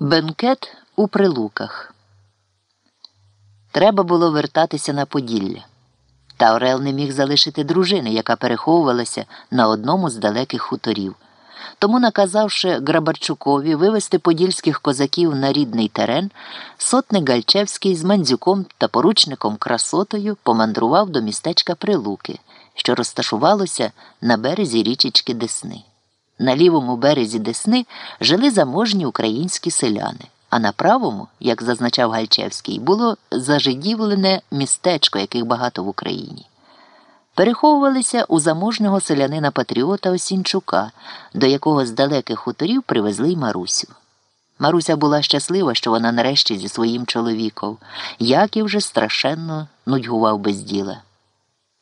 Бенкет у прилуках. Треба було вертатися на Поділля. Та Орел не міг залишити дружини, яка переховувалася на одному з далеких хуторів. Тому, наказавши Грабарчукові вивести подільських козаків на рідний терен, сотник Гальчевський з мандзюком та поручником красотою помандрував до містечка Прилуки, що розташувалося на березі річечки Десни. На лівому березі Десни жили заможні українські селяни, а на правому, як зазначав Гальчевський, було зажидівлене містечко, яких багато в Україні. Переховувалися у заможного селянина Патріота Осінчука, до якого з далеких хуторів привезли й Марусю. Маруся була щаслива, що вона нарешті зі своїм чоловіком, Яків же страшенно нудьгував без діла.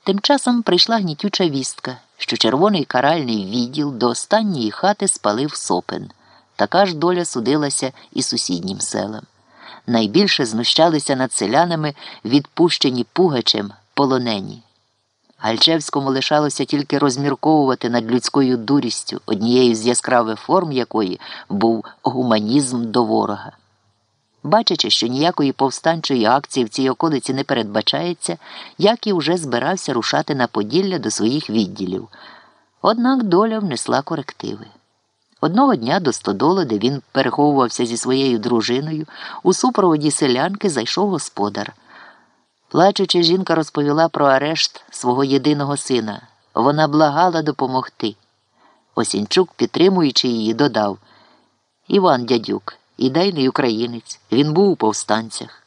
Тим часом прийшла гнітюча вістка, що червоний каральний відділ до останньої хати спалив сопен. Така ж доля судилася і сусіднім селам. Найбільше знущалися над селянами, відпущені Пугачем, полонені. Гальчевському лишалося тільки розмірковувати над людською дурістю, однією з яскравих форм якої був гуманізм до ворога. Бачачи, що ніякої повстанчої акції в цій околиці не передбачається, Яків уже збирався рушати на Поділля до своїх відділів. Однак доля внесла корективи. Одного дня до стодолу, де він переховувався зі своєю дружиною, у супроводі селянки зайшов господар. Плачучи, жінка розповіла про арешт свого єдиного сина. Вона благала допомогти. Осінчук, підтримуючи її, додав Іван дядюк ідейний українець, він був у повстанцях.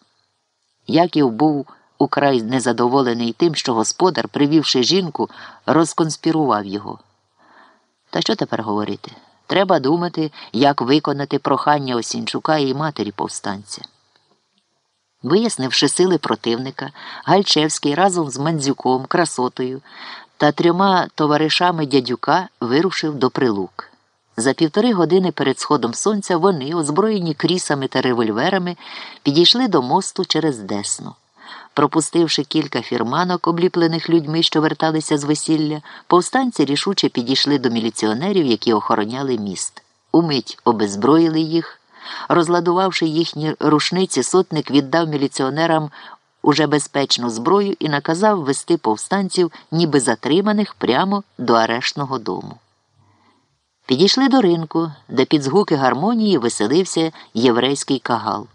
Яків був украй незадоволений тим, що господар, привівши жінку, розконспірував його. Та що тепер говорити? Треба думати, як виконати прохання Осінчука і матері повстанця. Вияснивши сили противника, Гальчевський разом з Мандзюком, красотою та трьома товаришами дядюка вирушив до прилук. За півтори години перед сходом сонця вони, озброєні крісами та револьверами, підійшли до мосту через Десну. Пропустивши кілька фірманок, обліплених людьми, що верталися з весілля, повстанці рішуче підійшли до міліціонерів, які охороняли міст. Умить обезброїли їх. Розладувавши їхні рушниці, сотник віддав міліціонерам уже безпечну зброю і наказав вести повстанців, ніби затриманих прямо до арештного дому. Підійшли до ринку, де під згуки гармонії веселився єврейський кагал.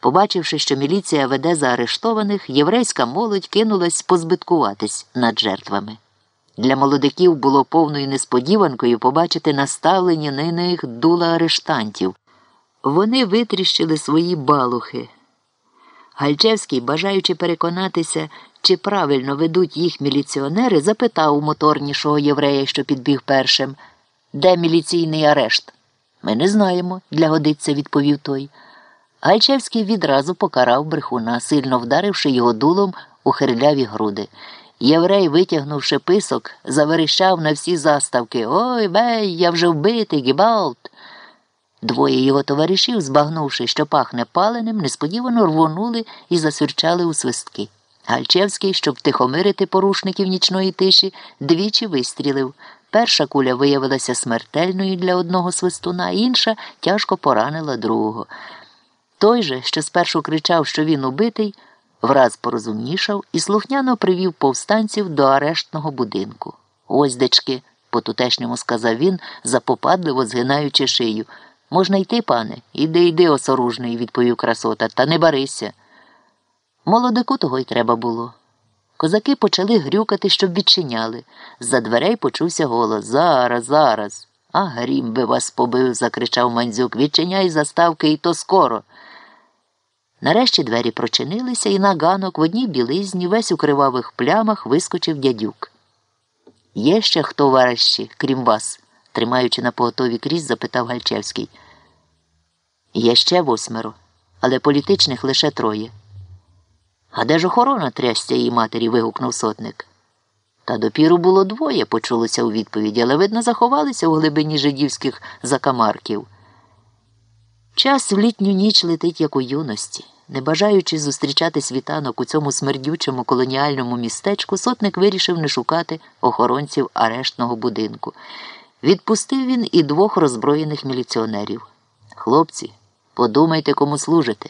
Побачивши, що міліція веде заарештованих, єврейська молодь кинулась позбиткуватись над жертвами. Для молодиків було повною несподіванкою побачити наставлені на них дула арештантів. Вони витріщили свої балухи. Гальчевський, бажаючи переконатися, чи правильно ведуть їх міліціонери, запитав у моторнішого єврея, що підбіг першим. Де міліційний арешт? Ми не знаємо, для годиться, відповів той. Гайчевський відразу покарав брехуна, сильно вдаривши його дулом у хирляві груди. Єврей, витягнувши писок, заверещав на всі заставки Ой бей, я вже вбитий, гібалт. Двоє його товаришів, збагнувши, що пахне паленим, несподівано рвонули і засвірчали у свистки. Гальчевський, щоб втихомирити порушників нічної тиші, двічі вистрілив. Перша куля виявилася смертельною для одного свистуна, інша тяжко поранила другого. Той же, що спершу кричав, що він убитий, враз порозумнішав і слухняно привів повстанців до арештного будинку. Ось дечки, по тутешньому сказав він, запопадливо згинаючи шию. Можна йти, пане? Іди, йди, осоружний, відповів красота, та не барися. Молодику того й треба було. Козаки почали грюкати, щоб відчиняли. За дверей почувся голос Зараз, зараз. А грім би вас побив, закричав мандзюк. Відчиняй заставки і то скоро. Нарешті двері прочинилися, і на ганок в одній білизні, весь у кривавих плямах, вискочив дядюк. Є ще хто варащі, крім вас? тримаючи на поготові крізь, запитав Гальчевський. Є ще восьмеро, але політичних лише троє. А де ж охорона трястя її матері? вигукнув сотник. Та допіру було двоє, почулося у відповіді, але, видно, заховалися у глибині жидівських закамарків. Час в літню ніч летить, як у юності. Не бажаючи зустрічати світанок у цьому смердючому колоніальному містечку, сотник вирішив не шукати охоронців арештного будинку. Відпустив він і двох роззброєних міліціонерів. Хлопці, Подумайте, кому служите.